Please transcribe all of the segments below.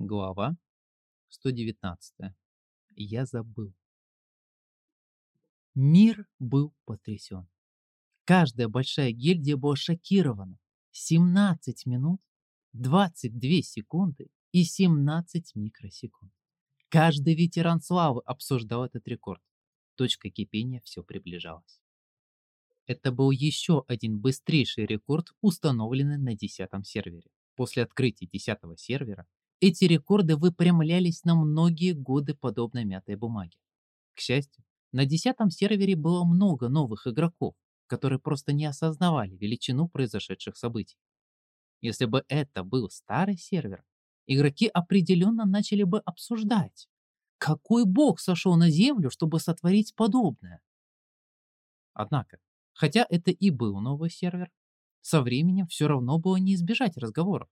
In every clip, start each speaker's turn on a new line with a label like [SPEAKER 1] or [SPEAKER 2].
[SPEAKER 1] Глава 119. Я забыл. Мир был потрясен. Каждая большая гильдия была шокирована. 17 минут, 22 секунды и 17 микросекунд. Каждый ветеран славы обсуждал этот рекорд. Точка кипения все приближалась. Это был еще один быстрейший рекорд, установленный на 10 сервере. После открытия 10 сервера эти рекорды выпрямлялись на многие годы подобно мятой бумаге. К счастью, на 10 сервере было много новых игроков, которые просто не осознавали величину произошедших событий. Если бы это был старый сервер, игроки определенно начали бы обсуждать, какой бог сошел на землю, чтобы сотворить подобное. Однако, хотя это и был новый сервер, со временем все равно было не избежать разговоров.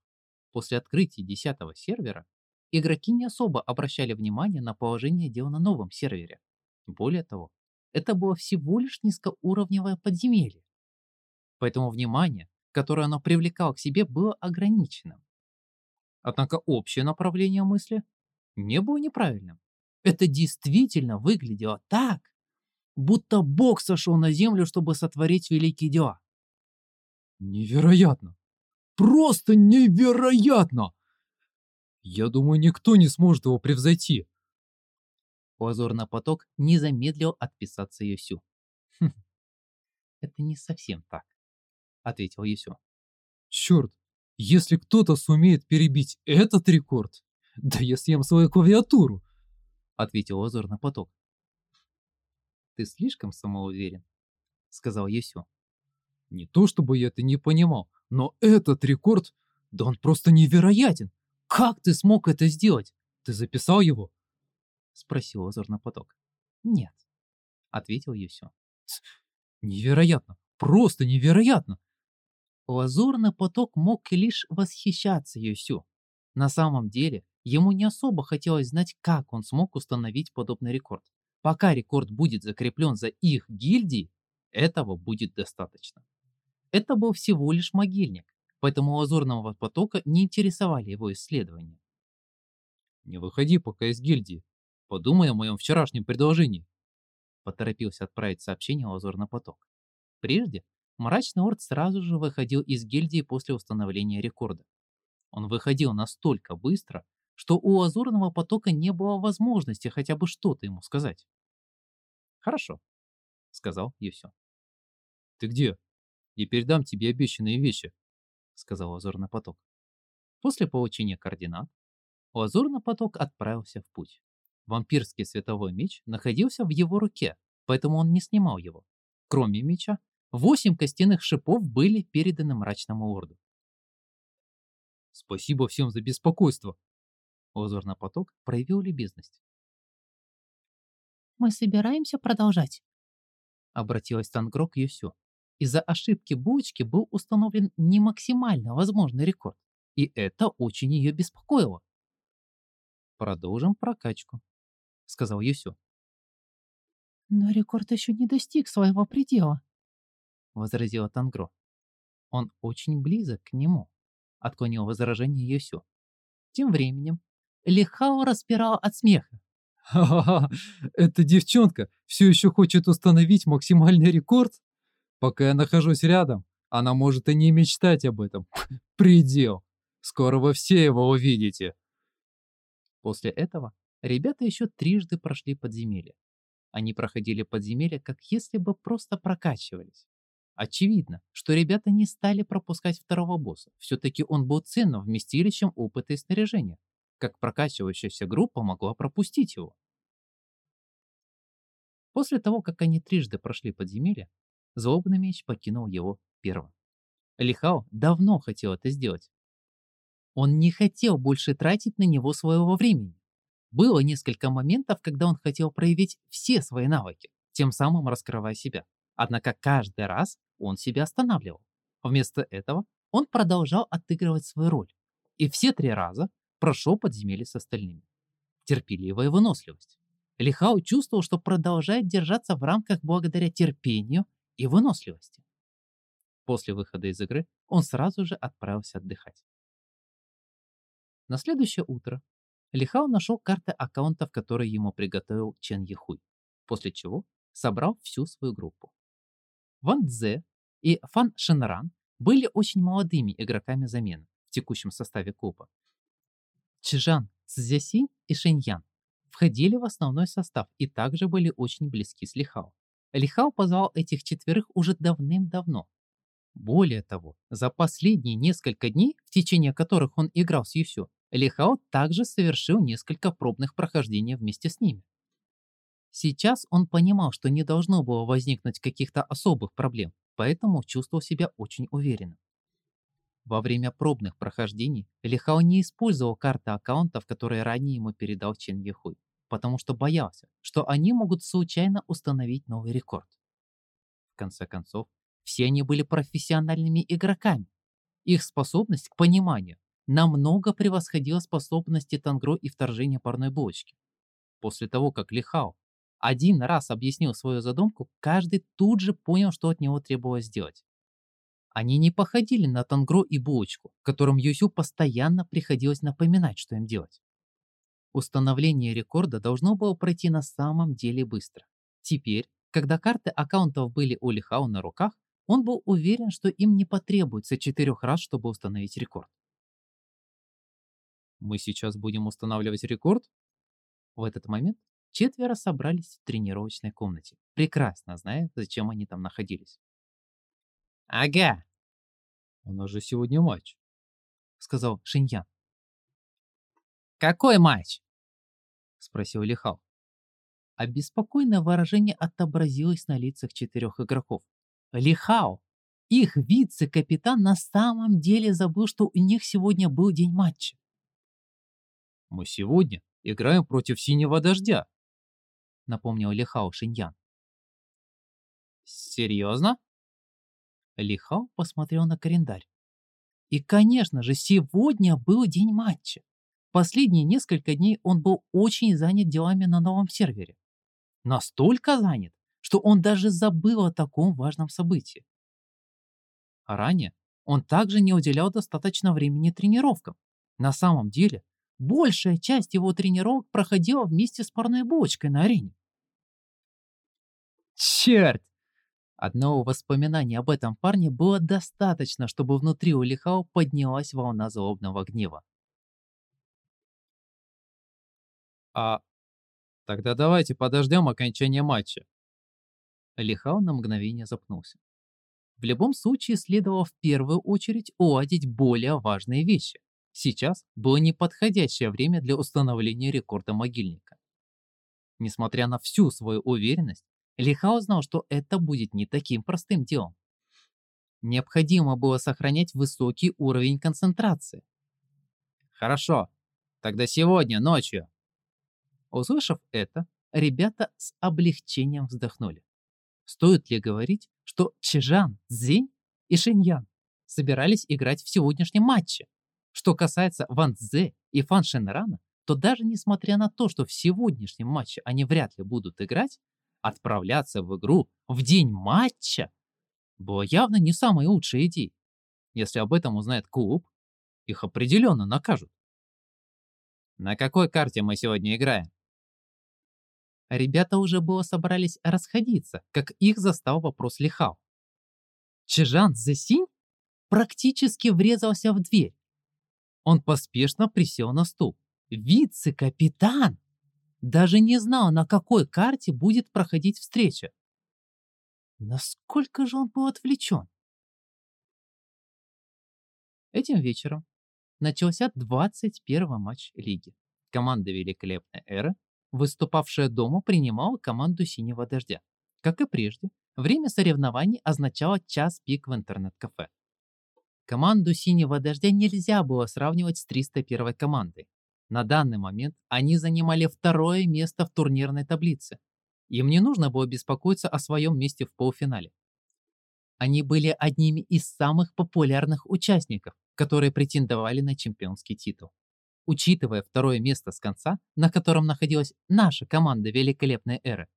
[SPEAKER 1] После открытия 10 сервера игроки не особо обращали внимание на положение дел на новом сервере. Более того, это было всего лишь низкоуровневое подземелье. Поэтому внимание, которое оно привлекало к себе, было ограниченным. Однако общее направление мысли не было неправильным. Это действительно выглядело так, будто Бог сошел на землю, чтобы сотворить великие дела.
[SPEAKER 2] Невероятно! Просто невероятно! Я думаю, никто не сможет его превзойти.
[SPEAKER 1] Лазурный поток не замедлил отписаться Юсю. «Хм, это не совсем так, ответил Юсю.
[SPEAKER 2] Черт, если кто-то сумеет перебить этот рекорд, да я съем свою клавиатуру, ответил Лазурный поток.
[SPEAKER 1] Ты слишком самоуверен, сказал Юсю.
[SPEAKER 2] Не то чтобы я это не понимал, но этот рекорд, да он просто невероятен. Как ты смог это сделать? Ты записал его?
[SPEAKER 1] Спросил озорный поток. Нет, ответил Юсю.
[SPEAKER 2] Невероятно, просто невероятно.
[SPEAKER 1] Лазурный поток мог лишь восхищаться Юсю. На самом деле, ему не особо хотелось знать, как он смог установить подобный рекорд. Пока рекорд будет закреплен за их гильдией, этого будет достаточно. Это был всего лишь могильник, поэтому лазурного потока не интересовали его исследования.
[SPEAKER 2] «Не выходи пока из гильдии. Подумай о моем вчерашнем предложении»,
[SPEAKER 1] поторопился отправить сообщение лазурный поток. Прежде Мрачный Орд сразу же выходил из гильдии после установления рекорда. Он выходил настолько быстро, что у лазурного потока не было возможности хотя бы что-то ему сказать. «Хорошо», — сказал Юсю.
[SPEAKER 2] «Ты где?» И передам тебе обещанные вещи», — сказал Лазурный поток.
[SPEAKER 1] После получения координат Лазурный поток отправился в путь. Вампирский световой меч находился в его руке, поэтому он не снимал его. Кроме меча, восемь костяных шипов были переданы мрачному орду.
[SPEAKER 2] «Спасибо всем за беспокойство!»
[SPEAKER 1] Лазурный поток проявил любезность.
[SPEAKER 3] «Мы собираемся продолжать?»
[SPEAKER 1] Обратилась Тангро к Юсю. Из-за ошибки булочки был установлен не максимально возможный рекорд, и это очень ее беспокоило. «Продолжим прокачку», — сказал Юсю.
[SPEAKER 3] «Но рекорд еще не достиг своего предела», —
[SPEAKER 1] возразила Тангро. «Он очень близок к нему», — отклонил возражение Юсю. Тем временем Лихао распирал от смеха.
[SPEAKER 2] «Ха-ха-ха! Эта девчонка все еще хочет установить максимальный рекорд?» Пока я нахожусь рядом, она может и не мечтать об этом. Предел. Скоро вы все его увидите.
[SPEAKER 1] После этого ребята еще трижды прошли подземелье. Они проходили подземелье, как если бы просто прокачивались. Очевидно, что ребята не стали пропускать второго босса. Все-таки он был ценным вместилищем опыта и снаряжения. Как прокачивающаяся группа могла пропустить его. После того, как они трижды прошли подземелье, Злобный меч покинул его первым. Лихао давно хотел это сделать. Он не хотел больше тратить на него своего времени. Было несколько моментов, когда он хотел проявить все свои навыки, тем самым раскрывая себя. Однако каждый раз он себя останавливал. Вместо этого он продолжал отыгрывать свою роль. И все три раза прошел подземелье с остальными. Терпеливая выносливость. Лихао чувствовал, что продолжает держаться в рамках благодаря терпению и выносливости. После выхода из игры он сразу же отправился отдыхать. На следующее утро Лихао нашел карты аккаунтов, которые ему приготовил Чен Яхуй, после чего собрал всю свою группу. Ван Цзе и Фан Шенран были очень молодыми игроками замены в текущем составе клуба. Чжан, Цзясинь и Шэньян входили в основной состав и также были очень близки с Лихао. Лихао позвал этих четверых уже давным-давно. Более того, за последние несколько дней, в течение которых он играл с Юсю, Лихао также совершил несколько пробных прохождений вместе с ними. Сейчас он понимал, что не должно было возникнуть каких-то особых проблем, поэтому чувствовал себя очень уверенно. Во время пробных прохождений Лихао не использовал карты аккаунтов, которые ранее ему передал Чен Ехуй, потому что боялся, что они могут случайно установить новый рекорд. В конце концов, все они были профессиональными игроками. Их способность к пониманию намного превосходила способности Тангро и вторжения парной булочки. После того, как Лихао один раз объяснил свою задумку, каждый тут же понял, что от него требовалось сделать. Они не походили на Тангро и булочку, которым Юсю постоянно приходилось напоминать, что им делать. Установление рекорда должно было пройти на самом деле быстро. Теперь, когда карты аккаунтов были у Лихао на руках, он был уверен, что им не потребуется четырех раз, чтобы установить рекорд. Мы сейчас будем устанавливать рекорд? В этот момент четверо собрались в тренировочной комнате, прекрасно зная, зачем они там находились. «Ага!»
[SPEAKER 2] «У нас же сегодня матч», —
[SPEAKER 1] сказал Шиньян.
[SPEAKER 3] «Какой матч?»
[SPEAKER 1] — спросил Лихал. Обеспокоенное выражение отобразилось на лицах четырех игроков. Лихао, их вице-капитан, на самом деле забыл, что у них сегодня был день матча.
[SPEAKER 2] «Мы сегодня играем против синего дождя», —
[SPEAKER 1] напомнил Лихао Шиньян.
[SPEAKER 3] «Серьезно?»
[SPEAKER 1] Лихао посмотрел на календарь. И, конечно же, сегодня был день матча. Последние несколько дней он был очень занят делами на новом сервере. Настолько занят, что он даже забыл о таком важном событии. А ранее он также не уделял достаточно времени тренировкам. На самом деле, большая часть его тренировок проходила вместе с парной булочкой на арене. Черт! Одного воспоминания об этом парне было достаточно, чтобы внутри у Лихао поднялась волна злобного гнева.
[SPEAKER 2] А тогда давайте подождем окончания матча.
[SPEAKER 1] Лихао на мгновение запнулся. В любом случае следовало в первую очередь уладить более важные вещи. Сейчас было неподходящее время для установления рекорда могильника. Несмотря на всю свою уверенность, Лихао знал, что это будет не таким простым делом. Необходимо было сохранять высокий уровень концентрации.
[SPEAKER 3] Хорошо, тогда сегодня ночью.
[SPEAKER 1] Услышав это, ребята с облегчением вздохнули. Стоит ли говорить, что Чжан, Цзинь и Шиньян собирались играть в сегодняшнем матче? Что касается Ван Цзэ и Фан Шенрана, то даже несмотря на то, что в сегодняшнем матче они вряд ли будут играть, отправляться в игру в день матча было явно не самой лучшей идеей. Если об этом узнает клуб, их определенно накажут.
[SPEAKER 3] На какой карте мы сегодня играем?
[SPEAKER 1] Ребята уже было собрались расходиться, как их застал вопрос Лихао. Чжан Зесинь практически врезался в дверь. Он поспешно присел на стул. Вице-капитан! Даже не знал, на какой карте будет проходить встреча. Насколько же он был отвлечен? Этим вечером начался 21 матч лиги. Команда Великолепной Эры, выступавшая дома, принимала команду Синего Дождя. Как и прежде, время соревнований означало час пик в интернет-кафе. Команду Синего Дождя нельзя было сравнивать с 301 командой. На данный момент они занимали второе место в турнирной таблице. Им не нужно было беспокоиться о своем месте в полуфинале. Они были одними из самых популярных участников, которые претендовали на чемпионский титул. Учитывая второе место с конца, на котором находилась наша команда Великолепной Эры,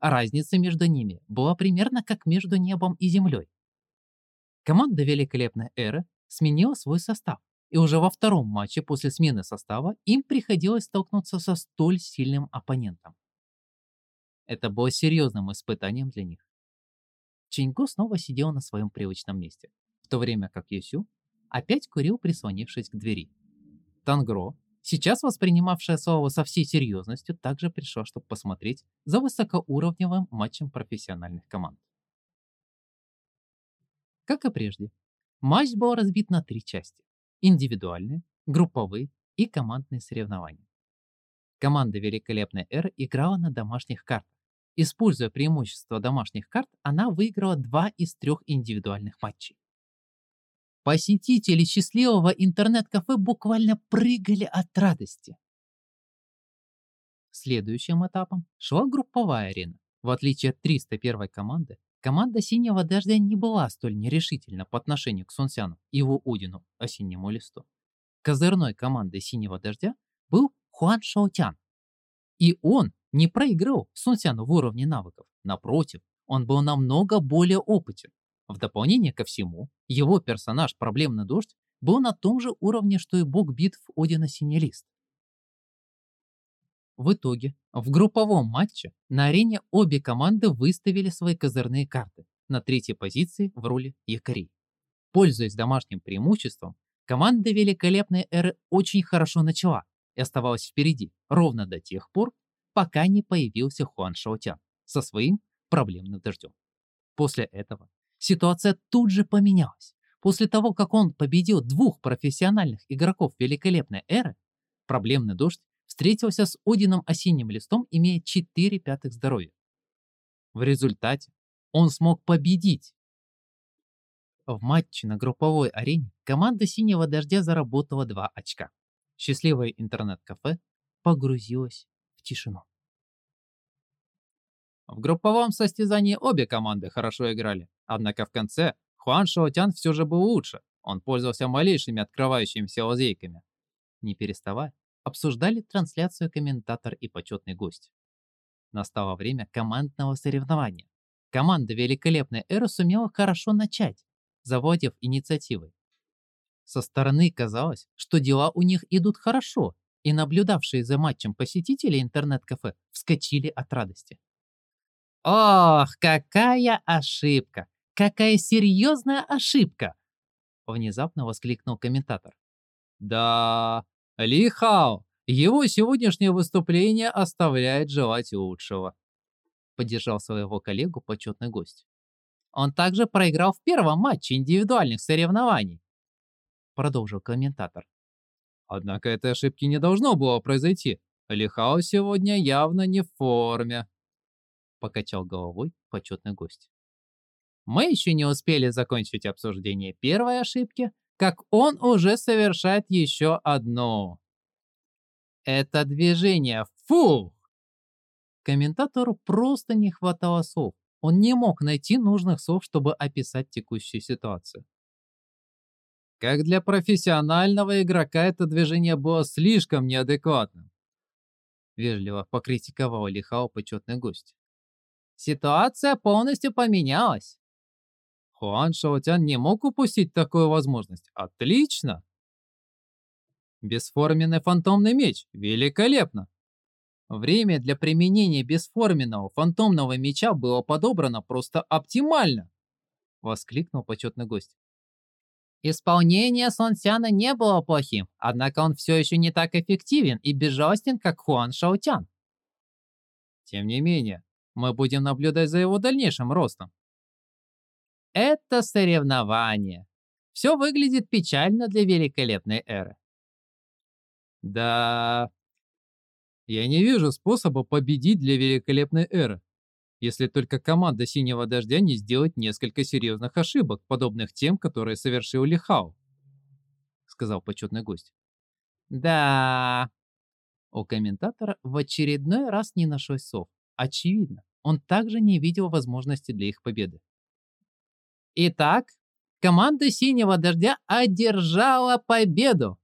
[SPEAKER 1] разница между ними была примерно как между небом и землей. Команда Великолепной Эры сменила свой состав, И уже во втором матче после смены состава им приходилось столкнуться со столь сильным оппонентом. Это было серьезным испытанием для них. Чиньгу снова сидел на своем привычном месте, в то время как Юсю опять курил, прислонившись к двери. Тангро, сейчас воспринимавшая слово со всей серьезностью, также пришла, чтобы посмотреть за высокоуровневым матчем профессиональных команд. Как и прежде, матч был разбит на три части – индивидуальные, групповые и командные соревнования. Команда Великолепной Эры играла на домашних картах. Используя преимущество домашних карт, она выиграла два из трех индивидуальных матчей. Посетители счастливого интернет-кафе буквально прыгали от радости. Следующим этапом шла групповая арена. В отличие от 301 команды, команда Синего Дождя не была столь нерешительна по отношению к Сунсяну его Удину, осеннему листу. Козырной командой Синего Дождя был Хуан Шаотян. И он не проиграл Сунсяну в уровне навыков. Напротив, он был намного более опытен. В дополнение ко всему, его персонаж «Проблемный дождь» был на том же уровне, что и бог битв Одина Синелист. В итоге, в групповом матче на арене обе команды выставили свои козырные карты на третьей позиции в роли якорей. Пользуясь домашним преимуществом, команда Великолепной Эры очень хорошо начала и оставалась впереди ровно до тех пор, пока не появился Хуан Шаотян со своим проблемным дождем. После этого Ситуация тут же поменялась. После того, как он победил двух профессиональных игроков великолепной эры, проблемный дождь встретился с Одином осенним листом, имея 4 пятых здоровья. В результате он смог победить. В матче на групповой арене команда «Синего дождя» заработала 2 очка. Счастливое интернет-кафе погрузилось в тишину. В групповом состязании обе команды хорошо играли, однако в конце Хуан Шаотян все же был лучше. Он пользовался малейшими открывающимися лазейками. Не переставая, обсуждали трансляцию комментатор и почетный гость. Настало время командного соревнования. Команда великолепной эры сумела хорошо начать, заводив инициативой. Со стороны казалось, что дела у них идут хорошо, и наблюдавшие за матчем посетители интернет-кафе вскочили от радости. Ох, какая ошибка! Какая серьезная ошибка! Внезапно воскликнул комментатор.
[SPEAKER 2] Да, Ли Хао, его сегодняшнее выступление оставляет желать лучшего.
[SPEAKER 1] Поддержал своего коллегу почетный гость. Он также проиграл в первом матче индивидуальных соревнований. Продолжил комментатор.
[SPEAKER 2] Однако этой ошибки не должно было произойти. Лихао сегодня явно не в форме покачал головой почетный гость.
[SPEAKER 1] Мы еще не успели закончить обсуждение первой ошибки, как он уже совершает еще одно. Это движение. Фух! Комментатору просто не хватало слов. Он не мог найти нужных слов, чтобы описать текущую ситуацию.
[SPEAKER 2] Как для профессионального игрока это движение было слишком неадекватным.
[SPEAKER 1] Вежливо покритиковал Лихао почетный гость. Ситуация полностью поменялась.
[SPEAKER 2] Хуан Шаотян не мог упустить такую возможность. Отлично! Бесформенный фантомный меч. Великолепно!
[SPEAKER 1] Время для применения бесформенного фантомного меча было подобрано просто оптимально, воскликнул почетный гость. Исполнение Сонсяна не было плохим, однако он все еще не так эффективен и безжалостен, как Хуан Шаотян.
[SPEAKER 2] Тем не менее, мы будем наблюдать за его дальнейшим ростом.
[SPEAKER 1] Это соревнование. Все выглядит печально для великолепной эры.
[SPEAKER 2] Да, я не вижу способа победить для великолепной эры, если только команда Синего Дождя не сделает несколько серьезных ошибок, подобных тем, которые совершил Лихау, сказал почетный гость.
[SPEAKER 1] Да, у комментатора в очередной раз не нашлось слов. Очевидно, он также не видел возможности для их победы. Итак, команда «Синего дождя» одержала победу,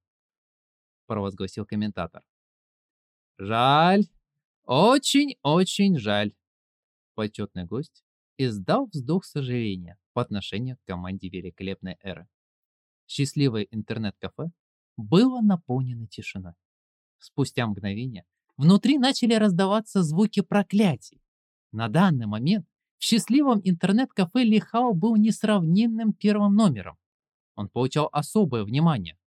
[SPEAKER 1] провозгласил комментатор. Жаль, очень-очень жаль. Почетный гость издал вздох сожаления по отношению к команде великолепной эры. Счастливое интернет-кафе было наполнено тишиной. Спустя мгновение внутри начали раздаваться звуки проклятий. На данный момент в счастливом интернет-кафе Лихао был несравненным первым номером. Он получал особое внимание.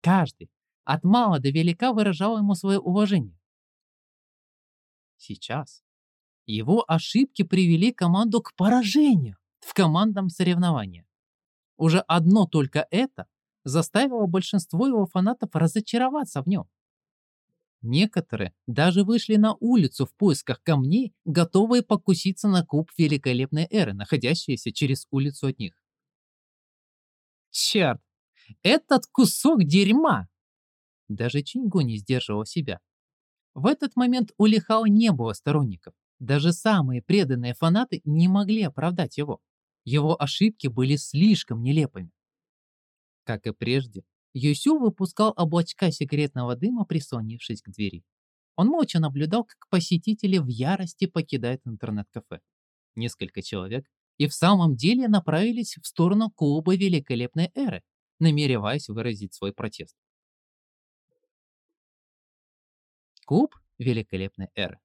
[SPEAKER 1] Каждый, от мала до велика, выражал ему свое уважение. Сейчас его ошибки привели команду к поражению в командном соревновании. Уже одно только это заставило большинство его фанатов разочароваться в нем. Некоторые даже вышли на улицу в поисках камней, готовые покуситься на куб великолепной эры, находящийся через улицу от них. Черт, этот кусок дерьма! Даже Чингу не сдерживал себя. В этот момент у Лихао не было сторонников. Даже самые преданные фанаты не могли оправдать его. Его ошибки были слишком нелепыми. Как и прежде, Юсю выпускал облачка секретного дыма, прислонившись к двери. Он молча наблюдал, как посетители в ярости покидают интернет-кафе. Несколько человек и в самом деле направились в сторону клуба великолепной эры, намереваясь выразить свой протест. Клуб великолепной эры.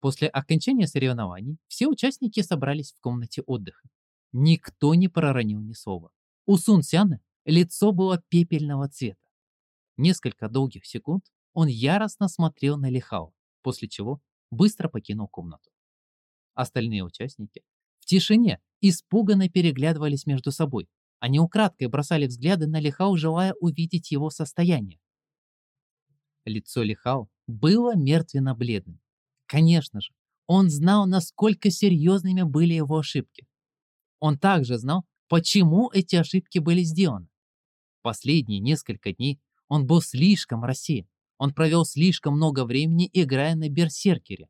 [SPEAKER 1] После окончания соревнований все участники собрались в комнате отдыха. Никто не проронил ни слова. У Сун Сяна лицо было пепельного цвета. Несколько долгих секунд он яростно смотрел на Лихао, после чего быстро покинул комнату. Остальные участники в тишине испуганно переглядывались между собой. Они украдкой бросали взгляды на Лихао, желая увидеть его состояние. Лицо Лихао было мертвенно-бледным. Конечно же, он знал, насколько серьезными были его ошибки. Он также знал, почему эти ошибки были сделаны. Последние несколько дней он был слишком рассеян. Он провел слишком много времени, играя на берсеркере.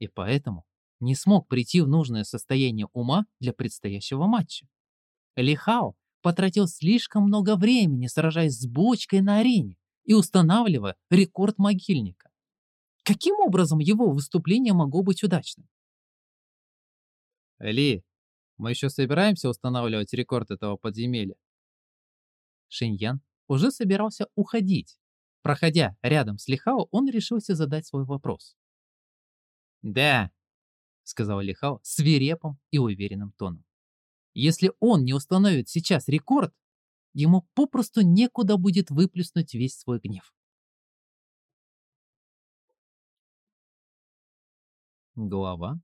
[SPEAKER 1] И поэтому не смог прийти в нужное состояние ума для предстоящего матча. Лихао потратил слишком много времени, сражаясь с бочкой на арене и устанавливая рекорд могильника. Каким образом его выступление могло быть удачным?
[SPEAKER 2] Ли, мы еще собираемся устанавливать рекорд этого подземелья?
[SPEAKER 1] Шиньян уже собирался уходить. Проходя рядом с Лихао, он решился задать свой вопрос. «Да», — сказал Лихао свирепым и уверенным тоном. «Если он не установит сейчас рекорд, ему попросту некуда будет выплеснуть весь свой гнев». Глава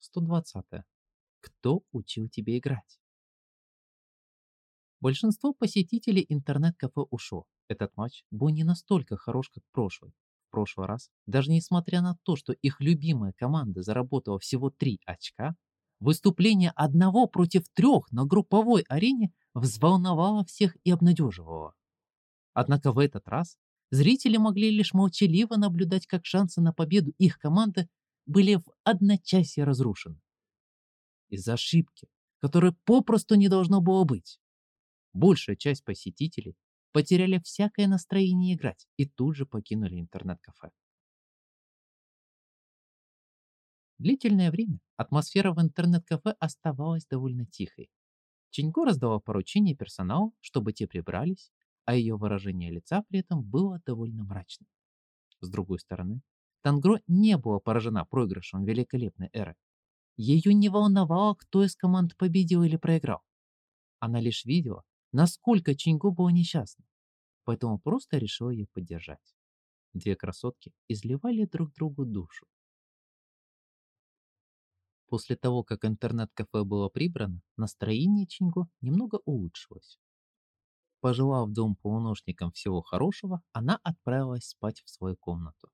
[SPEAKER 1] 120. Кто учил тебя играть? Большинство посетителей интернет-кафе ушло. Этот матч был не настолько хорош, как прошлый. В прошлый раз, даже несмотря на то, что их любимая команда заработала всего 3 очка, выступление одного против трех на групповой арене взволновало всех и обнадеживало. Однако в этот раз зрители могли лишь молчаливо наблюдать, как шансы на победу их команды были в одночасье разрушены. Из-за ошибки, которой попросту не должно было быть. Большая часть посетителей потеряли всякое настроение играть и тут же покинули интернет-кафе. Длительное время атмосфера в интернет-кафе оставалась довольно тихой. Чинько раздавал поручения персоналу, чтобы те прибрались, а ее выражение лица при этом было довольно мрачным. С другой стороны, Тангро не была поражена проигрышем великолепной эры. Ее не волновало, кто из команд победил или проиграл. Она лишь видела, насколько Чингу была несчастна, поэтому просто решила ее поддержать. Две красотки изливали друг другу душу. После того, как интернет-кафе было прибрано, настроение Чингу немного улучшилось. Пожелав двум полуношникам всего хорошего, она отправилась спать в свою комнату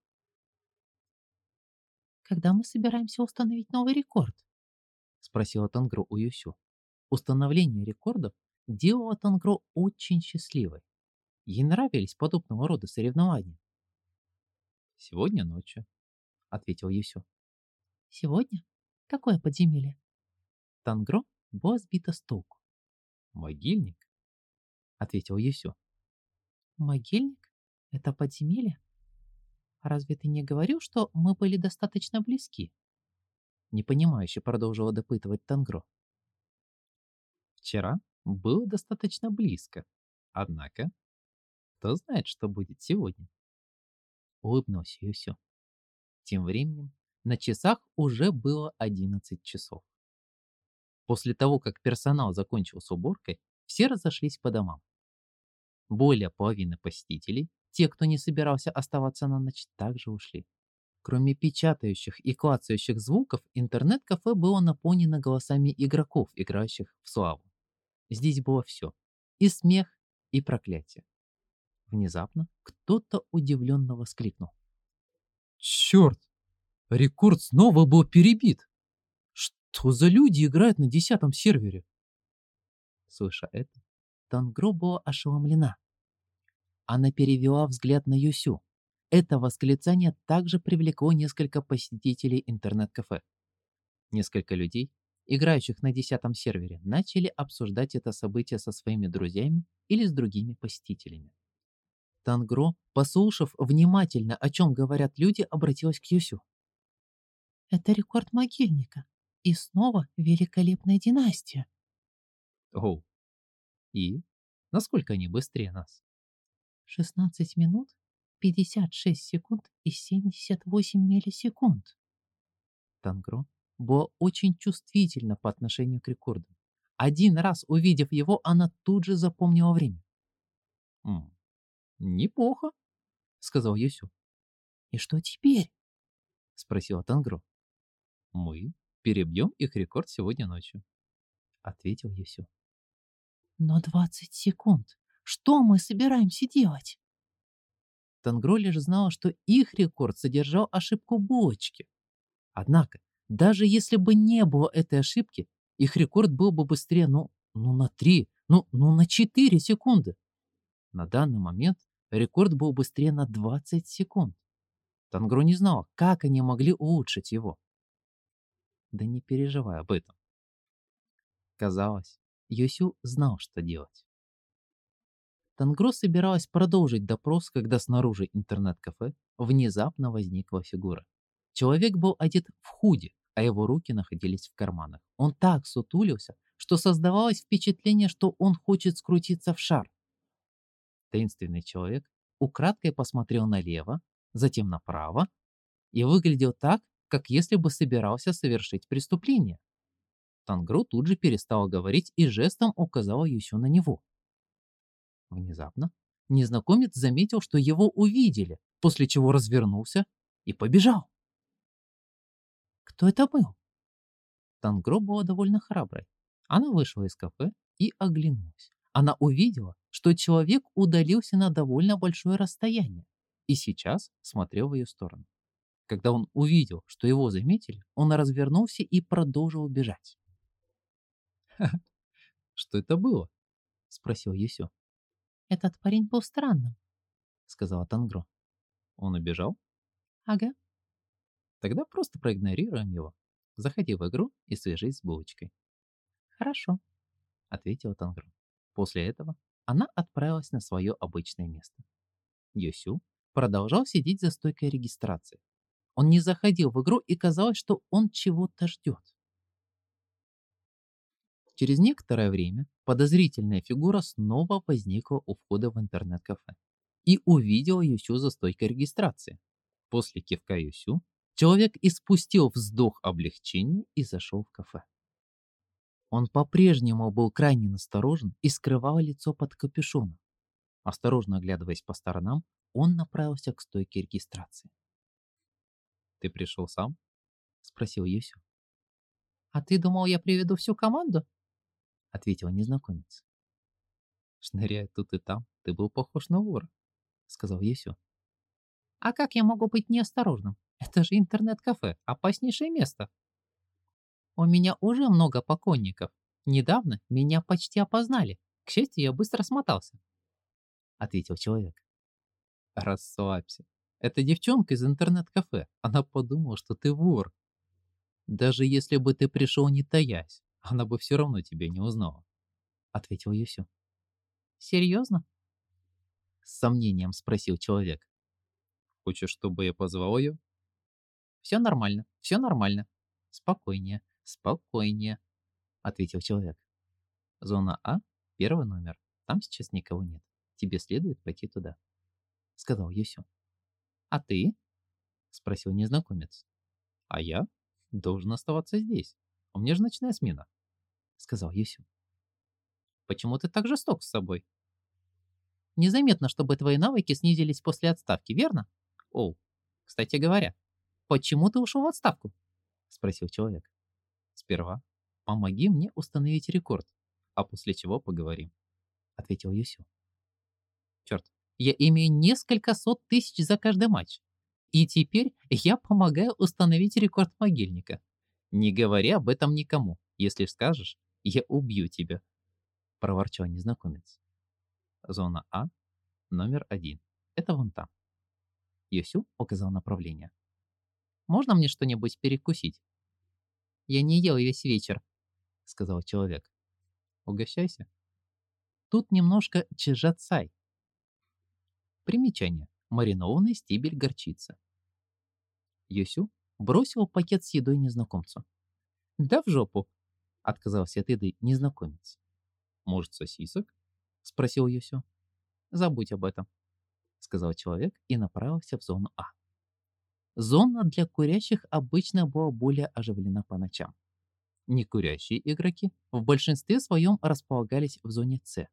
[SPEAKER 3] когда мы собираемся установить новый рекорд?»
[SPEAKER 1] — спросила Тангро у Юсю. Установление рекордов делало Тангро очень счастливой. Ей нравились подобного рода соревнования. «Сегодня ночью», — ответил Юсю.
[SPEAKER 3] «Сегодня? Какое подземелье?»
[SPEAKER 1] Тангро была сбита с толку. «Могильник», — ответил Юсю.
[SPEAKER 3] «Могильник? Это подземелье?» Разве ты не говорил, что мы были достаточно близки?
[SPEAKER 1] Непонимающе продолжила допытывать Тангро. Вчера было достаточно близко. Однако, Кто знает, что будет сегодня? Улыбнулся Юсю. Тем временем на часах уже было 11 часов. После того, как персонал закончил с уборкой, все разошлись по домам. Более половины посетителей, те, кто не собирался оставаться на ночь, также ушли. Кроме печатающих и клацающих звуков, интернет-кафе было наполнено голосами игроков, играющих в славу. Здесь было все. И смех, и проклятие. Внезапно кто-то удивленно воскликнул.
[SPEAKER 2] Черт! Рекорд снова был перебит. Что за люди играют на десятом сервере?
[SPEAKER 1] Слыша это, Тангро была ошеломлена. Она перевела взгляд на Юсю. Это восклицание также привлекло несколько посетителей интернет-кафе. Несколько людей, играющих на десятом сервере, начали обсуждать это событие со своими друзьями или с другими посетителями. Тангро, послушав внимательно, о чем говорят люди, обратилась к Юсю.
[SPEAKER 3] Это рекорд могильника. И снова великолепная династия.
[SPEAKER 1] Оу. И? Насколько они быстрее нас?
[SPEAKER 3] 16 минут, 56 секунд и 78 миллисекунд.
[SPEAKER 1] Тангро была очень чувствительна по отношению к рекорду. Один раз увидев его, она тут же запомнила время. «М, «Неплохо», — сказал Юсю.
[SPEAKER 3] И что теперь?
[SPEAKER 1] — спросила Тангро. «Мы перебьем их рекорд сегодня ночью», — ответил Юсю.
[SPEAKER 3] Но 20 секунд. Что мы собираемся делать?
[SPEAKER 1] Тангро лишь знала, что их рекорд содержал ошибку булочки. Однако, даже если бы не было этой ошибки, их рекорд был бы быстрее, ну, ну на 3, ну, ну на 4 секунды. На данный момент рекорд был быстрее на 20 секунд. Тангро не знала, как они могли улучшить его. Да не переживай об этом. Казалось, Йосю знал, что делать. Тангро собиралась продолжить допрос, когда снаружи интернет-кафе внезапно возникла фигура. Человек был одет в худи, а его руки находились в карманах. Он так сутулился, что создавалось впечатление, что он хочет скрутиться в шар. Таинственный человек украдкой посмотрел налево, затем направо и выглядел так, как если бы собирался совершить преступление. Тангру тут же перестала говорить и жестом указала Юсю на него. Внезапно незнакомец заметил, что его увидели, после чего развернулся и побежал.
[SPEAKER 3] Кто это был?
[SPEAKER 1] Тангро была довольно храброй. Она вышла из кафе и оглянулась. Она увидела, что человек удалился на довольно большое расстояние и сейчас смотрел в ее сторону. Когда он увидел, что его заметили, он развернулся и продолжил бежать. «Что это было?» — спросил Есю.
[SPEAKER 3] Этот парень был странным, —
[SPEAKER 1] сказала Тангро. Он убежал?
[SPEAKER 3] Ага.
[SPEAKER 1] Тогда просто проигнорируем его. Заходи в игру и свяжись с булочкой.
[SPEAKER 3] Хорошо, —
[SPEAKER 1] ответила Тангро. После этого она отправилась на свое обычное место. Йосю продолжал сидеть за стойкой регистрации. Он не заходил в игру и казалось, что он чего-то ждет. Через некоторое время подозрительная фигура снова возникла у входа в интернет-кафе и увидела Юсю за стойкой регистрации. После кивка Юсю человек испустил вздох облегчения и зашел в кафе. Он по-прежнему был крайне насторожен и скрывал лицо под капюшоном. Осторожно оглядываясь по сторонам, он направился к стойке регистрации. «Ты пришел сам?» — спросил Юсю.
[SPEAKER 3] А ты думал, я приведу всю команду?
[SPEAKER 1] — ответил незнакомец. «Шныряя тут и там, ты был похож на вора», — сказал Есю.
[SPEAKER 3] А как я могу быть неосторожным? Это же интернет-кафе, опаснейшее место. У меня уже много покойников. Недавно меня почти опознали. К счастью, я быстро смотался.
[SPEAKER 1] Ответил человек. Расслабься. Это девчонка из интернет-кафе. Она подумала, что ты вор. Даже если бы ты пришел не таясь, она бы все равно тебя не узнала. Ответил Юсю.
[SPEAKER 3] Серьезно?
[SPEAKER 1] С сомнением спросил человек. Хочешь, чтобы я позвал ее? Все нормально, все нормально. Спокойнее, спокойнее, ответил человек. Зона А, первый номер. Там сейчас никого нет. тебе следует пойти туда, сказал Юсю.
[SPEAKER 3] А ты?
[SPEAKER 1] Спросил незнакомец. А я должен оставаться здесь. У меня же ночная смена, сказал Юсю.
[SPEAKER 3] Почему ты так жесток с собой? Незаметно, чтобы твои навыки снизились после отставки, верно? О, кстати говоря, почему ты ушел в отставку?
[SPEAKER 1] Спросил человек. Сперва помоги мне установить рекорд, а после чего поговорим, ответил Юсю.
[SPEAKER 3] Черт, я имею несколько сот тысяч за каждый матч. И теперь я помогаю установить рекорд могильника. Не говори об этом никому. Если скажешь, я убью тебя. Проворчал незнакомец.
[SPEAKER 1] Зона А, номер один. Это вон там. Йосю указал направление.
[SPEAKER 3] «Можно мне что-нибудь перекусить?» «Я не ел весь вечер», — сказал человек.
[SPEAKER 1] «Угощайся». Тут немножко чижацай. Примечание. Маринованный стебель горчицы. Йосю бросил пакет с едой незнакомцу.
[SPEAKER 3] «Да в жопу!»
[SPEAKER 1] — отказался от еды незнакомец. «Может, сосисок?» — спросил Йосю. «Забудь об этом», — сказал человек и направился в зону А. Зона для курящих обычно была более оживлена по ночам. Некурящие игроки в большинстве своем располагались в зоне С.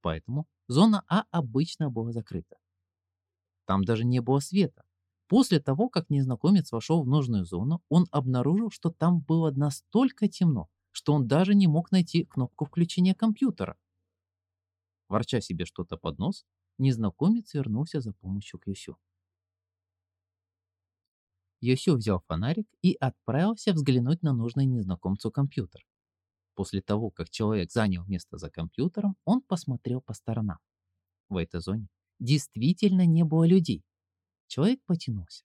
[SPEAKER 1] Поэтому зона А обычно была закрыта. Там даже не было света. После того, как незнакомец вошел в нужную зону, он обнаружил, что там было настолько темно, что он даже не мог найти кнопку включения компьютера. Ворча себе что-то под нос, незнакомец вернулся за помощью к Юсю. Юсю взял фонарик и отправился взглянуть на нужный незнакомцу компьютер. После того, как человек занял место за компьютером, он посмотрел по сторонам. В этой зоне действительно не было людей. Человек потянулся.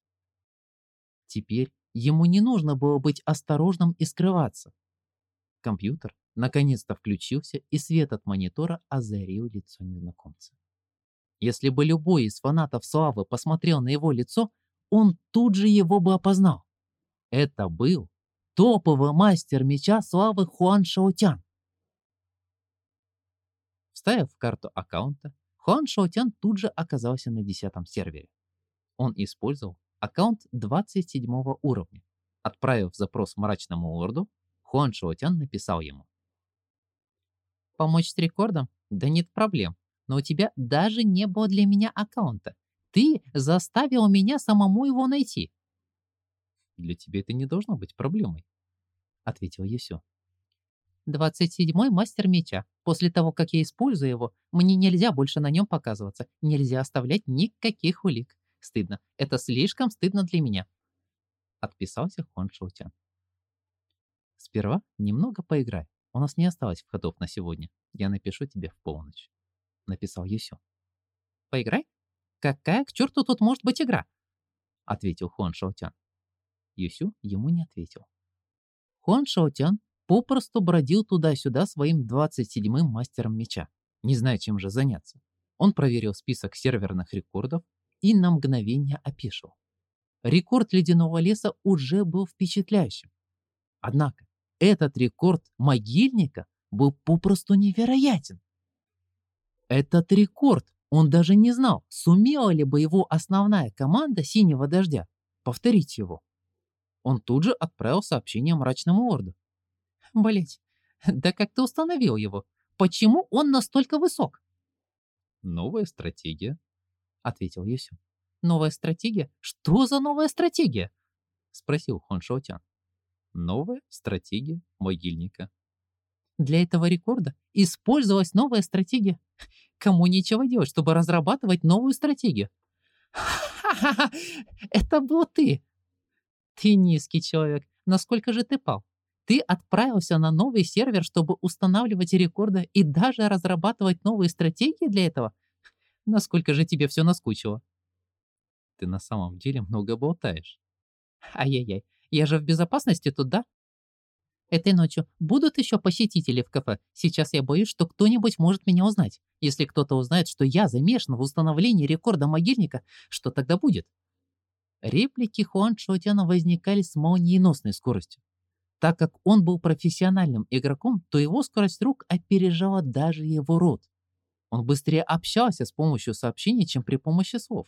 [SPEAKER 1] Теперь ему не нужно было быть осторожным и скрываться. Компьютер наконец-то включился, и свет от монитора озарил лицо незнакомца. Если бы любой из фанатов Славы посмотрел на его лицо, он тут же его бы опознал. Это был топовый мастер меча Славы Хуан Шаутян. Вставив карту аккаунта, Хуан Шаутян тут же оказался на десятом сервере. Он использовал аккаунт 27 уровня. Отправив запрос мрачному лорду, Хуан Шаутян написал ему.
[SPEAKER 3] Помочь с рекордом? Да нет проблем. Но у тебя даже не было для меня аккаунта. Ты заставил меня самому его найти.
[SPEAKER 1] Для тебя это не должно быть проблемой, ответил Юсю.
[SPEAKER 3] 27-й мастер меча. После того, как я использую его, мне нельзя больше на нем показываться. Нельзя оставлять никаких улик. Стыдно. Это слишком стыдно для меня.
[SPEAKER 1] Отписался Хон Шоутян. Сперва немного поиграй. У нас не осталось входов на сегодня. Я напишу тебе в полночь. Написал Юсю.
[SPEAKER 3] Поиграй? Какая к черту тут может быть игра?
[SPEAKER 1] Ответил Хуан Шаотян. Юсю ему не ответил. Хуан Шаотян попросту бродил туда-сюда своим 27-м мастером меча, не зная, чем же заняться. Он проверил список серверных рекордов и на мгновение опешил. Рекорд ледяного леса уже был впечатляющим. Однако этот рекорд могильника был попросту невероятен. Этот рекорд он даже не знал, сумела ли бы его основная команда «Синего дождя» повторить его. Он тут же отправил сообщение мрачному орду.
[SPEAKER 3] Блять, да как ты установил его? Почему он настолько высок?
[SPEAKER 1] Новая стратегия, ответил Юсю.
[SPEAKER 3] Новая стратегия? Что за новая стратегия?
[SPEAKER 1] Спросил Хон Шоутян. Новая стратегия могильника.
[SPEAKER 3] Для этого рекорда использовалась новая стратегия. Кому нечего делать, чтобы разрабатывать новую стратегию? Ха-ха-ха! Это был ты! Ты низкий человек. Насколько же ты пал? Ты отправился на новый сервер, чтобы устанавливать рекорды и даже разрабатывать новые стратегии для этого? Насколько же тебе все наскучило?
[SPEAKER 1] Ты на самом деле много болтаешь.
[SPEAKER 3] Ай-яй-яй, я же в безопасности тут, да? Этой ночью будут еще посетители в кафе. Сейчас я боюсь, что кто-нибудь может меня узнать. Если кто-то узнает, что я замешан в установлении рекорда могильника, что тогда будет? Реплики Хуан Шоутяна возникали с молниеносной скоростью. Так как он был профессиональным игроком, то его скорость рук опережала даже его рот. Он быстрее общался с помощью сообщений, чем при помощи слов.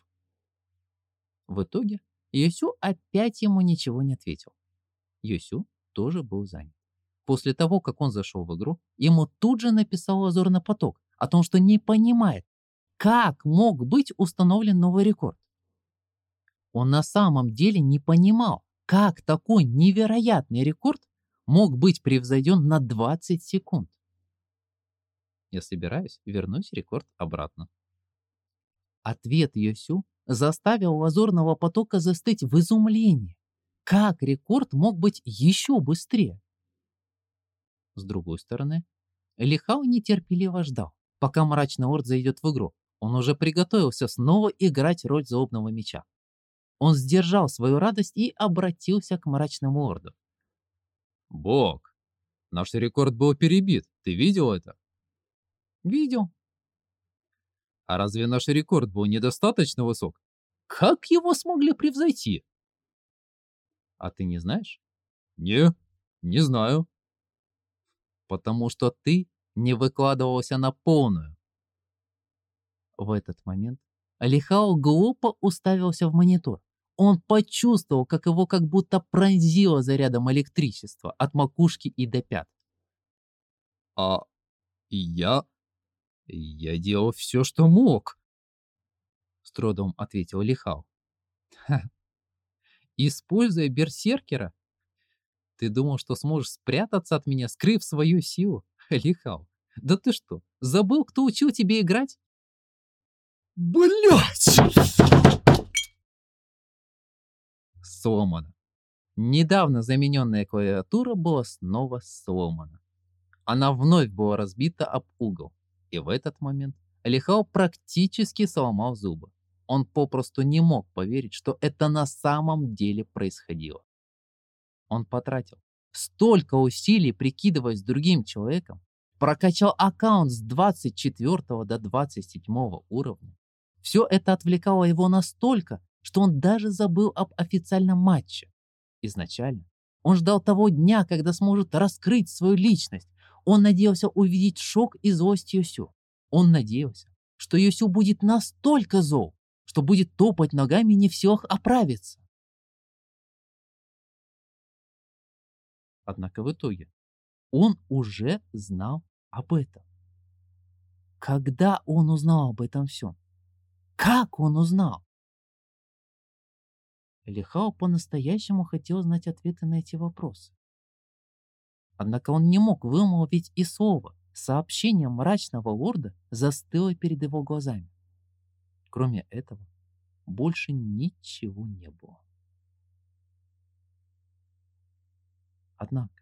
[SPEAKER 3] В итоге Юсю опять ему ничего не ответил. Юсю тоже был занят. После того, как он зашел в игру, ему тут же написал Лазурный поток о том, что не понимает, как мог быть установлен новый рекорд. Он на самом деле не понимал, как такой невероятный рекорд мог быть превзойден на 20 секунд. Я собираюсь вернуть рекорд обратно. Ответ Йосю заставил лазурного потока застыть в изумлении. Как рекорд мог быть еще быстрее? С другой стороны, Лихау нетерпеливо ждал, пока мрачный орд зайдет в игру. Он уже приготовился снова играть роль злобного меча. Он сдержал свою радость и обратился к мрачному орду.
[SPEAKER 2] Бог, наш рекорд был перебит. Ты видел это?
[SPEAKER 3] Видел.
[SPEAKER 2] А разве наш рекорд был недостаточно высок?
[SPEAKER 3] Как его смогли превзойти?
[SPEAKER 2] А ты не знаешь? Не, не знаю.
[SPEAKER 3] Потому что ты не выкладывался на полную. В этот момент Алихао глупо уставился в монитор. Он почувствовал, как его как будто пронзило зарядом электричества от макушки и до пят.
[SPEAKER 2] А я... я делал все, что мог.
[SPEAKER 3] С трудом ответил Лихау. Используя берсеркера? Ты думал, что сможешь спрятаться от меня, скрыв свою силу? Лихау, да ты что, забыл, кто учил тебе играть?
[SPEAKER 2] Блять!
[SPEAKER 3] сломана. Недавно замененная клавиатура была снова сломана. Она вновь была разбита об угол. И в этот момент Лихао практически сломал зубы. Он попросту не мог поверить, что это на самом деле происходило. Он потратил столько усилий, прикидываясь другим человеком, прокачал аккаунт с 24 до 27 уровня. Все это отвлекало его настолько, что он даже забыл об официальном матче. Изначально он ждал того дня, когда сможет раскрыть свою личность. Он надеялся увидеть шок и злость Йосю. Он надеялся, что Йосю будет настолько зол, что будет топать ногами не в силах оправиться. Однако в итоге он уже знал об этом. Когда он узнал об этом всем? Как он узнал? Лихао по-настоящему хотел знать ответы на эти вопросы. Однако он не мог вымолвить и слова. Сообщение мрачного лорда застыло перед его глазами. Кроме этого, больше ничего не было. Однако,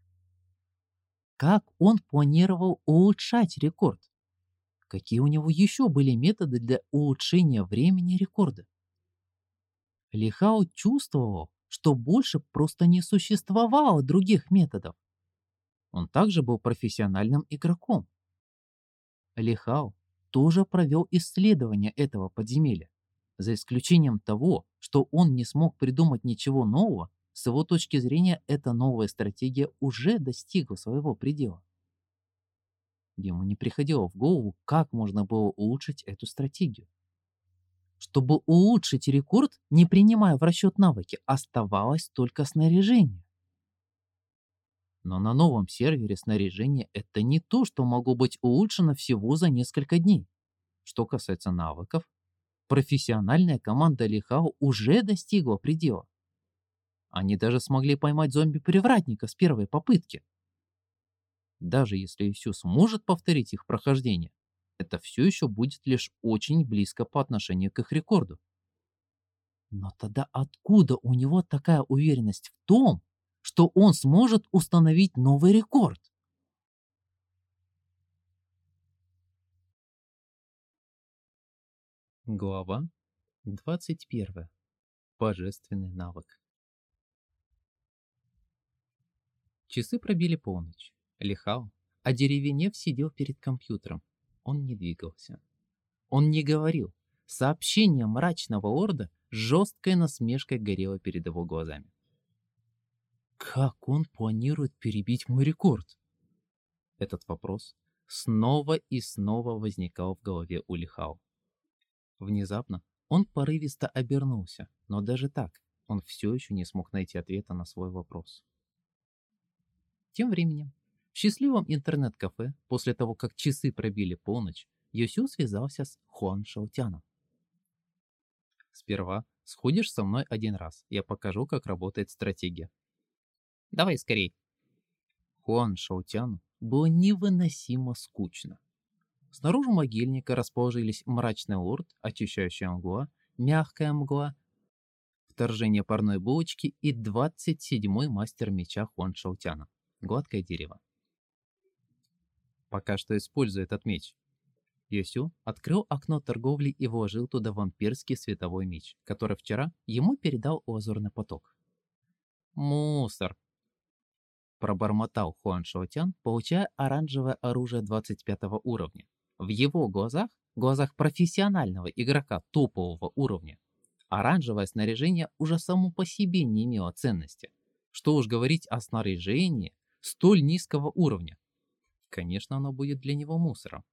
[SPEAKER 3] как он планировал улучшать рекорд? Какие у него еще были методы для улучшения времени рекорда? Лихао чувствовал, что больше просто не существовало других методов. Он также был профессиональным игроком. Лихао тоже провел исследование этого подземелья. За исключением того, что он не смог придумать ничего нового, с его точки зрения эта новая стратегия уже достигла своего предела. Ему не приходило в голову, как можно было улучшить эту стратегию. Чтобы улучшить рекорд, не принимая в расчет навыки, оставалось только снаряжение. Но на новом сервере снаряжение – это не то, что могло быть улучшено всего за несколько дней. Что касается навыков, профессиональная команда Лихао уже достигла предела. Они даже смогли поймать зомби-привратника с первой попытки. Даже если Исю сможет повторить их прохождение, это все еще будет лишь очень близко по отношению к их рекорду. Но тогда откуда у него такая уверенность в том, что он сможет установить новый рекорд? Глава 21. Божественный навык. Часы пробили полночь. Лихао, одеревенев, сидел перед компьютером, он не двигался. Он не говорил. Сообщение мрачного орда жесткой насмешкой горело перед его глазами. Как он планирует перебить мой рекорд? Этот вопрос
[SPEAKER 1] снова и снова возникал в голове у Лихао. Внезапно он порывисто обернулся, но даже так он все еще не смог найти ответа на свой вопрос. Тем временем, в счастливом интернет-кафе, после того, как часы пробили полночь, Юсю связался с Хуан Шаутяном. Сперва сходишь со мной один раз, я покажу, как работает стратегия.
[SPEAKER 3] Давай скорей.
[SPEAKER 1] Хуан Шаутяну было невыносимо скучно. Снаружи могильника расположились мрачный лорд, очищающая мгла, мягкая мгла, вторжение парной булочки и 27-й мастер меча Хуан Шаутяна, гладкое дерево. Пока что использую этот меч. Йосю открыл окно торговли и вложил туда вампирский световой меч, который вчера ему передал лазурный поток. «Мусор!» Пробормотал Хуан Шаотян, получая оранжевое оружие 25 уровня. В его глазах, глазах профессионального игрока топового уровня, оранжевое снаряжение уже само по себе не имело ценности. Что уж говорить о снаряжении столь низкого уровня. Конечно, оно будет для него мусором.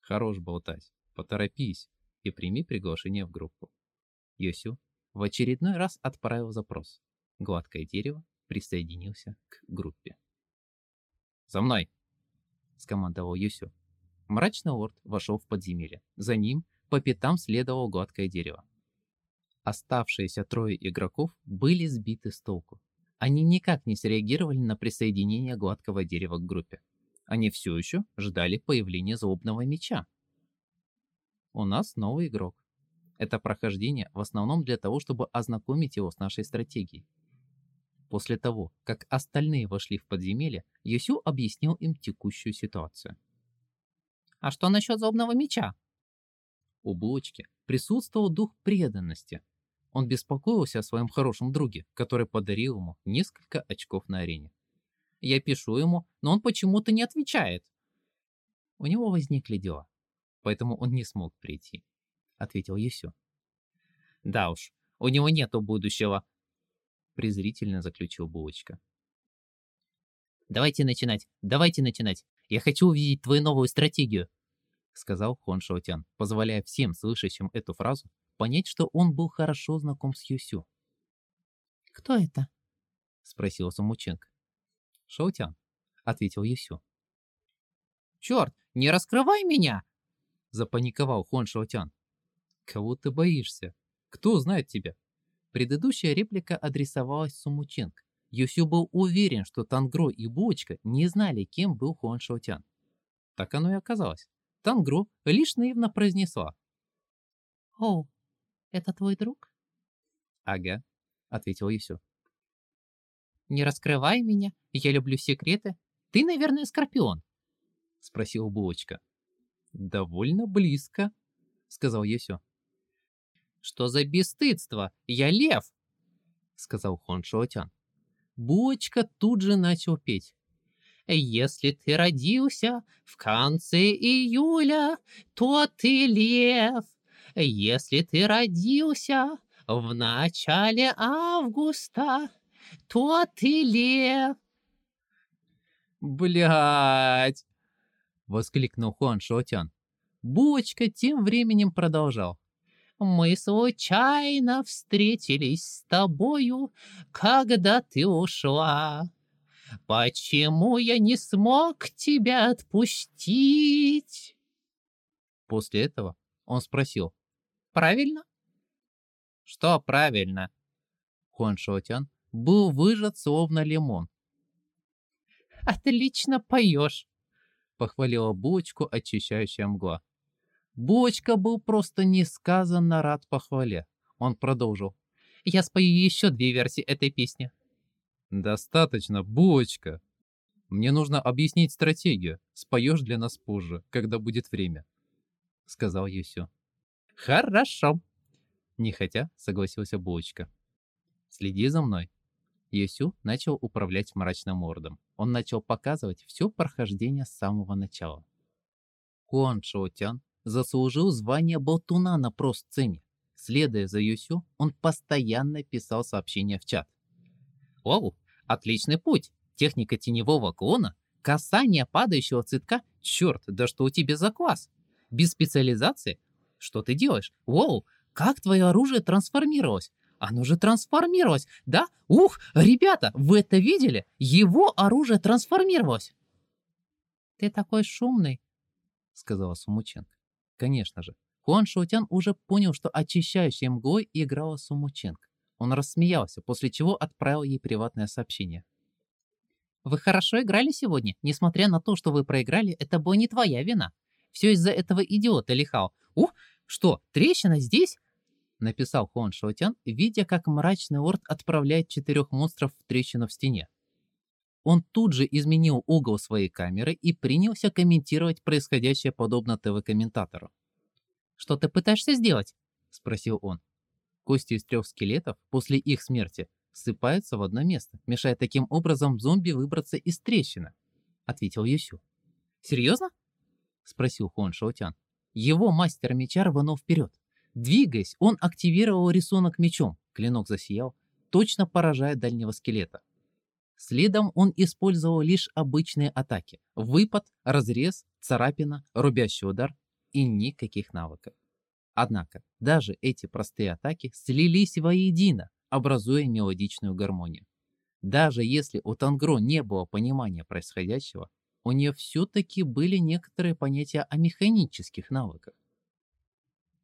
[SPEAKER 1] Хорош болтать, поторопись и прими приглашение в группу. Йосю в очередной раз отправил запрос. Гладкое дерево присоединился к группе. «За мной!» — скомандовал Юсю. Мрачный лорд вошел в подземелье. За ним по пятам следовало гладкое дерево. Оставшиеся трое игроков были сбиты с толку. Они никак не среагировали на присоединение гладкого дерева к группе. Они все еще ждали появления злобного меча. У нас новый игрок. Это прохождение в основном для того, чтобы ознакомить его с нашей стратегией. После того, как остальные вошли в подземелье, Юсю объяснил им текущую ситуацию.
[SPEAKER 3] А что насчет злобного меча?
[SPEAKER 1] У булочки присутствовал дух преданности. Он беспокоился о своем хорошем друге, который подарил ему несколько очков на арене. Я пишу ему, но он почему-то не отвечает. У него возникли дела, поэтому он не смог прийти, ответил Юсю.
[SPEAKER 3] Да уж, у него нету будущего,
[SPEAKER 1] презрительно заключил Булочка.
[SPEAKER 3] Давайте начинать, давайте начинать. Я хочу увидеть твою новую стратегию,
[SPEAKER 1] сказал Хон Шаотян, позволяя всем слышащим эту фразу понять, что он был хорошо знаком с Юсю.
[SPEAKER 3] «Кто это?»
[SPEAKER 1] — спросила Самученко. «Шаотян», — ответил Юсю.
[SPEAKER 3] «Черт, не раскрывай меня!»
[SPEAKER 1] — запаниковал Хон Шаотян. «Кого ты боишься? Кто знает тебя?» Предыдущая реплика адресовалась Сумученко. Юсю был уверен, что Тангро и Булочка не знали, кем был Хуан Шаотян. Так оно и оказалось. Тангро лишь наивно произнесла.
[SPEAKER 3] «О, это твой друг?»
[SPEAKER 1] «Ага», — ответил Юсю.
[SPEAKER 3] «Не раскрывай меня, я люблю секреты. Ты, наверное, Скорпион?»
[SPEAKER 1] — спросил Булочка. «Довольно близко», — сказал Юсю.
[SPEAKER 3] «Что за бесстыдство? Я лев!» — сказал Хон Шоутян.
[SPEAKER 1] Булочка тут же начал петь.
[SPEAKER 3] «Если ты родился в конце июля, то ты лев. Если ты родился в начале августа, то ты лев».
[SPEAKER 1] «Блядь!» — воскликнул Хуан Шоутян. Булочка тем временем продолжал.
[SPEAKER 3] Мы случайно встретились с тобою, когда ты ушла. Почему я не смог тебя отпустить?
[SPEAKER 1] После этого он спросил.
[SPEAKER 3] Правильно? Что правильно?
[SPEAKER 1] Хуан Шоутян был выжат словно лимон.
[SPEAKER 3] Отлично поешь,
[SPEAKER 1] похвалила булочку очищающая мгла. Булочка был просто несказанно рад похвале. Он продолжил.
[SPEAKER 3] «Я спою еще две версии этой песни».
[SPEAKER 1] «Достаточно, Булочка. Мне нужно объяснить стратегию. Споешь для нас позже, когда будет время», — сказал Юсю.
[SPEAKER 3] «Хорошо», —
[SPEAKER 1] нехотя согласился Булочка. «Следи за мной». Юсю начал управлять мрачным мордом. Он начал показывать все прохождение с самого начала. Хуан Шоутян заслужил звание болтуна на про-сцене. Следуя за Юсю, он постоянно писал сообщения в чат.
[SPEAKER 3] «Оу, отличный путь! Техника теневого клона, касание падающего цветка Черт, да что у тебя за класс? Без специализации? Что ты делаешь? Воу, как твое оружие трансформировалось? Оно же трансформировалось, да? Ух, ребята, вы это видели? Его оружие трансформировалось. Ты такой шумный, сказала Сумученко. Конечно же, Хуан Шаутян уже понял, что очищающей мглой играла Сумученко. Он рассмеялся, после чего отправил ей приватное сообщение. «Вы хорошо играли сегодня. Несмотря на то, что вы проиграли, это была не твоя вина. Все из-за этого идиота Лихао. Ух, что, трещина здесь? Написал Хуан Шаотян, видя, как мрачный орд отправляет четырех монстров в трещину в стене. Он тут же изменил угол своей камеры и принялся комментировать происходящее подобно ТВ-комментатору. «Что ты пытаешься сделать?» – спросил он. Кости из трех скелетов после их смерти ссыпаются в одно место, мешая таким образом зомби выбраться из трещины, — ответил Юсю. «Серьезно?» — спросил Хуан Шаотян. Его мастер меча рванул вперед. Двигаясь, он активировал рисунок мечом. Клинок засиял, точно поражая дальнего скелета. Следом он использовал лишь обычные атаки. Выпад, разрез, царапина, рубящий удар и никаких навыков. Однако, даже эти простые атаки слились воедино, образуя мелодичную гармонию. Даже если у Тангро не было понимания происходящего, у нее все-таки были некоторые понятия о механических навыках.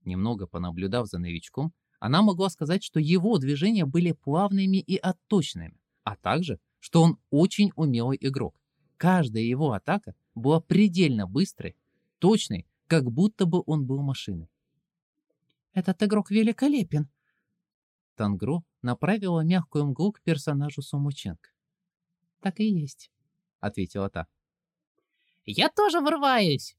[SPEAKER 3] Немного понаблюдав за новичком, она могла сказать, что его движения были плавными и отточными, а также, что он очень умелый игрок. Каждая его атака была предельно быстрой, точной, как будто бы он был машиной. «Этот игрок великолепен!» Тангро направила мягкую мглу к персонажу Сумученко. «Так и есть», — ответила та. «Я тоже врываюсь!»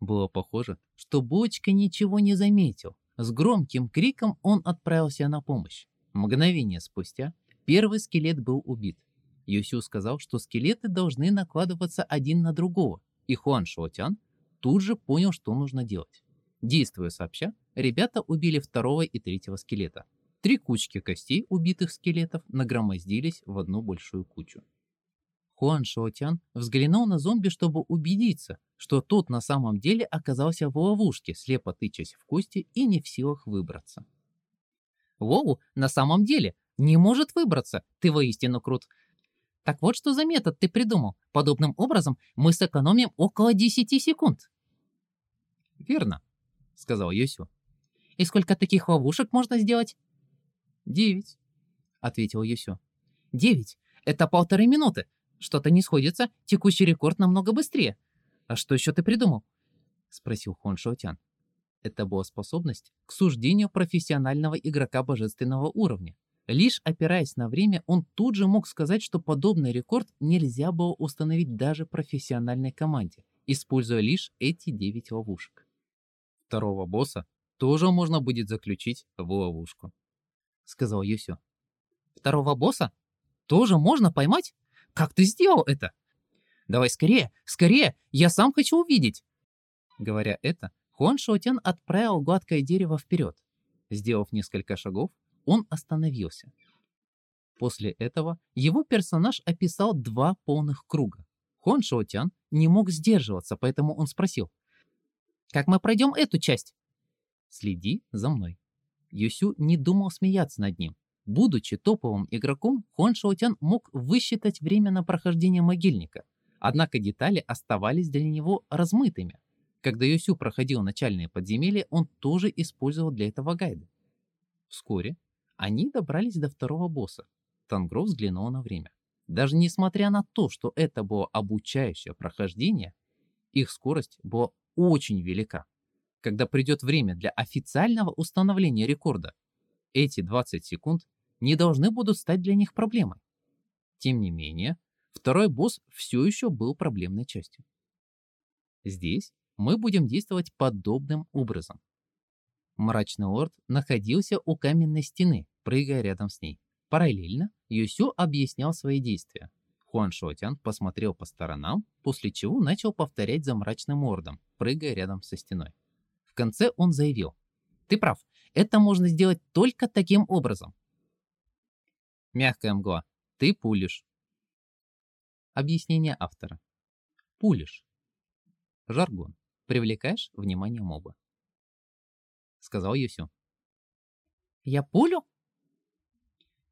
[SPEAKER 3] Было похоже, что Бочка ничего не заметил. С громким криком он отправился на помощь. Мгновение спустя первый скелет был убит. Юсю сказал, что скелеты должны накладываться один на другого, и Хуан Шоутян тут же понял, что нужно делать. Действуя сообща, ребята убили второго и третьего скелета. Три кучки костей убитых скелетов нагромоздились в одну большую кучу. Хуан Шоутян взглянул на зомби, чтобы убедиться, что тот на самом деле оказался в ловушке, слепо тычась в кости и не в силах выбраться. «Воу, на самом деле, не может выбраться, ты воистину крут. Так вот что за метод ты придумал. Подобным образом мы сэкономим около 10 секунд». «Верно», — сказал Йосю. «И сколько таких ловушек можно сделать?» «Девять», — ответил Йосю. «Девять? Это полторы минуты. Что-то не сходится, текущий рекорд намного быстрее. А что еще ты придумал?» — спросил Хон Шоутян. Это была способность к суждению профессионального игрока божественного уровня. Лишь опираясь на время, он тут же мог сказать, что подобный рекорд нельзя было установить даже профессиональной команде, используя лишь эти девять ловушек второго босса тоже можно будет заключить в ловушку», — сказал Юсю. «Второго босса? Тоже можно поймать? Как ты сделал это? Давай скорее, скорее, я сам хочу увидеть!» Говоря это, Хуан Шоутян отправил гладкое дерево вперед. Сделав несколько шагов, он остановился. После этого его персонаж описал два полных круга. Хуан Шоутян не мог сдерживаться, поэтому он спросил — как мы пройдем эту часть? Следи за мной. Юсю не думал смеяться над ним. Будучи топовым игроком, Хуан Шаотян мог высчитать время на прохождение могильника. Однако детали оставались для него размытыми. Когда Юсю проходил начальные подземелья, он тоже использовал для этого гайды. Вскоре они добрались до второго босса. Тангро взглянул на время. Даже несмотря на то, что это было обучающее прохождение, их скорость была очень велика. Когда придет время для официального установления рекорда, эти 20 секунд не должны будут стать для них проблемой. Тем не менее, второй босс все еще был проблемной частью. Здесь мы будем действовать подобным образом. Мрачный лорд находился у каменной стены, прыгая рядом с ней. Параллельно Юсю объяснял свои действия. Хуан Шотян посмотрел по сторонам, после чего начал повторять за мрачным ордом, прыгая рядом со стеной. В конце он заявил, «Ты прав, это можно сделать только таким образом». Мягкая мгла. Ты пулишь. Объяснение автора. Пулишь. Жаргон. Привлекаешь внимание моба. Сказал Юсю. Я пулю?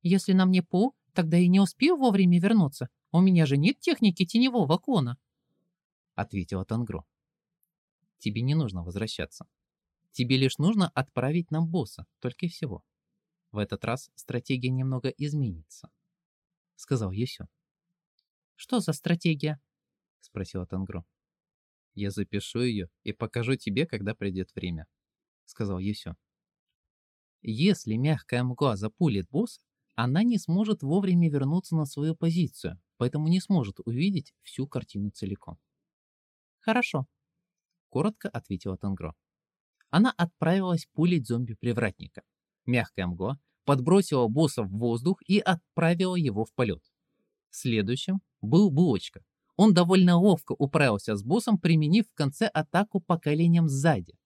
[SPEAKER 3] Если на мне пу, тогда и не успею вовремя вернуться. У меня же нет техники теневого клона. Ответила Тангро. Тебе не нужно возвращаться. Тебе лишь нужно отправить нам босса, только и всего. В этот раз стратегия немного изменится. Сказал Юсю. Что за стратегия? Спросила Тангро. Я запишу ее и покажу тебе, когда придет время. Сказал Юсю. Если мягкая мгла запулит босса, она не сможет вовремя вернуться на свою позицию, поэтому не сможет увидеть всю картину целиком. «Хорошо», — коротко ответила Тангро. Она отправилась пулить зомби-привратника. Мягкая мгла подбросила босса в воздух и отправила его в полет. Следующим был Булочка. Он довольно ловко управился с боссом, применив в конце атаку по коленям сзади.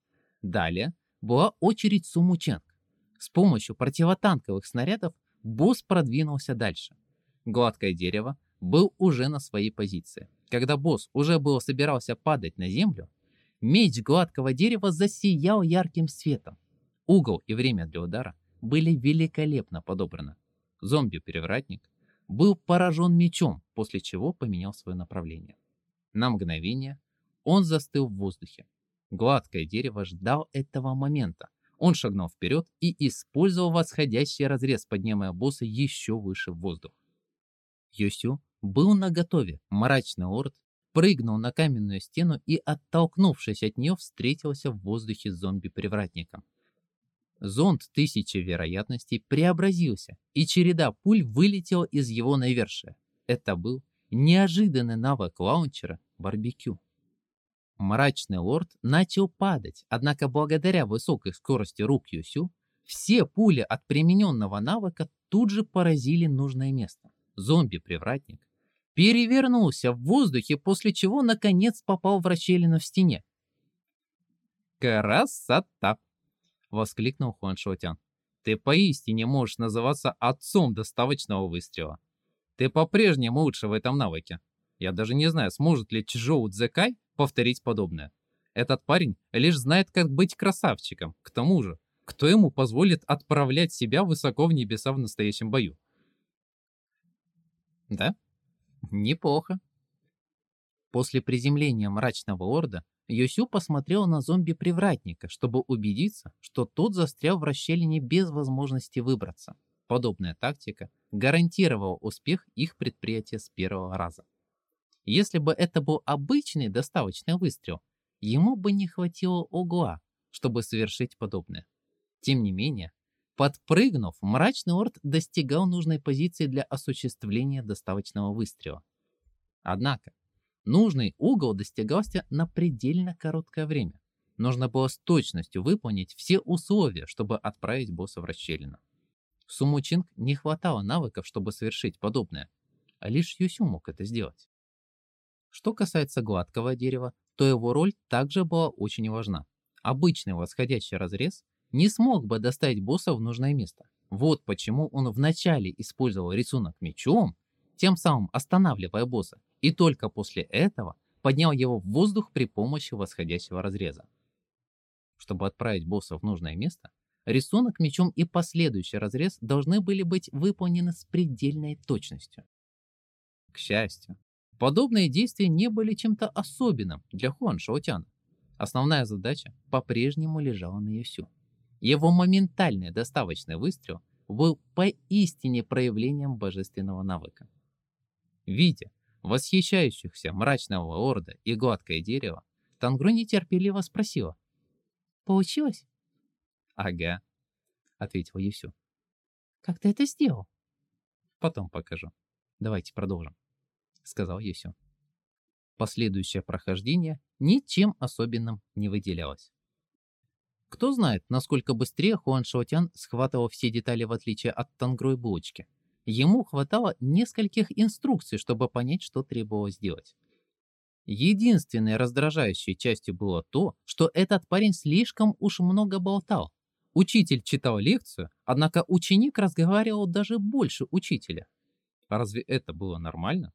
[SPEAKER 3] Далее была очередь Сумученко. С помощью противотанковых снарядов босс продвинулся дальше. Гладкое дерево был уже на своей позиции. Когда босс уже было собирался падать на землю, меч гладкого дерева засиял ярким светом. Угол и время для удара были великолепно подобраны. Зомби-перевратник был поражен мечом, после чего поменял свое направление. На мгновение он застыл в воздухе. Гладкое дерево ждал этого момента. Он шагнул вперед и использовал восходящий разрез, поднимая босса еще выше в воздух. Йосю был наготове. Мрачный лорд прыгнул на каменную стену и, оттолкнувшись от нее, встретился в воздухе с зомби-привратником. Зонд тысячи вероятностей преобразился, и череда пуль вылетела из его навершия. Это был неожиданный навык лаунчера барбекю. Мрачный лорд начал падать, однако благодаря высокой скорости рук Юсю, все пули от примененного навыка тут же поразили нужное место. Зомби-привратник перевернулся в воздухе, после чего наконец попал в расщелину в стене. «Красота!» — воскликнул Хуан Шоутян. «Ты поистине можешь называться отцом доставочного выстрела. Ты по-прежнему лучше в этом навыке. Я даже не знаю, сможет ли Чжоу Цзэкай повторить подобное. Этот парень лишь знает, как быть красавчиком. К тому же, кто ему позволит отправлять себя высоко в небеса в настоящем бою? Да, неплохо. После приземления мрачного орда Йосю посмотрел на зомби-привратника, чтобы убедиться, что тот застрял в расщелине без возможности выбраться. Подобная тактика гарантировала успех их предприятия с первого раза. Если бы это был обычный доставочный выстрел, ему бы не хватило угла, чтобы совершить подобное. Тем не менее, подпрыгнув, мрачный орд достигал нужной позиции для осуществления доставочного выстрела. Однако, нужный угол достигался на предельно короткое время. Нужно было с точностью выполнить все условия, чтобы отправить босса в расщелину. Сумучинг не хватало навыков, чтобы совершить подобное, а лишь Юсю мог это сделать. Что касается гладкого дерева, то его роль также была очень важна. Обычный восходящий разрез не смог бы доставить босса в нужное место. Вот почему он вначале использовал рисунок мечом, тем самым останавливая босса, и только после этого поднял его в воздух при помощи восходящего разреза. Чтобы отправить босса в нужное место, рисунок мечом и последующий разрез должны были быть выполнены с предельной точностью. К счастью, Подобные действия не были чем-то особенным для Хуан Шаотяна. Основная задача по-прежнему лежала на Юсю. Его моментальный доставочный выстрел был поистине проявлением божественного навыка. Видя восхищающихся мрачного орда и гладкое дерево, Тангру нетерпеливо спросила. «Получилось?» «Ага», — ответил Юсю. «Как ты это сделал?» «Потом покажу. Давайте продолжим» сказал Юсю. Последующее прохождение ничем особенным не выделялось. Кто знает, насколько быстрее Хуан Шаотян схватывал все детали в отличие от Тангро и Булочки. Ему хватало нескольких инструкций, чтобы понять, что требовалось сделать. Единственной раздражающей частью было то, что этот парень слишком уж много болтал. Учитель читал лекцию, однако ученик разговаривал даже больше учителя. Разве это было нормально?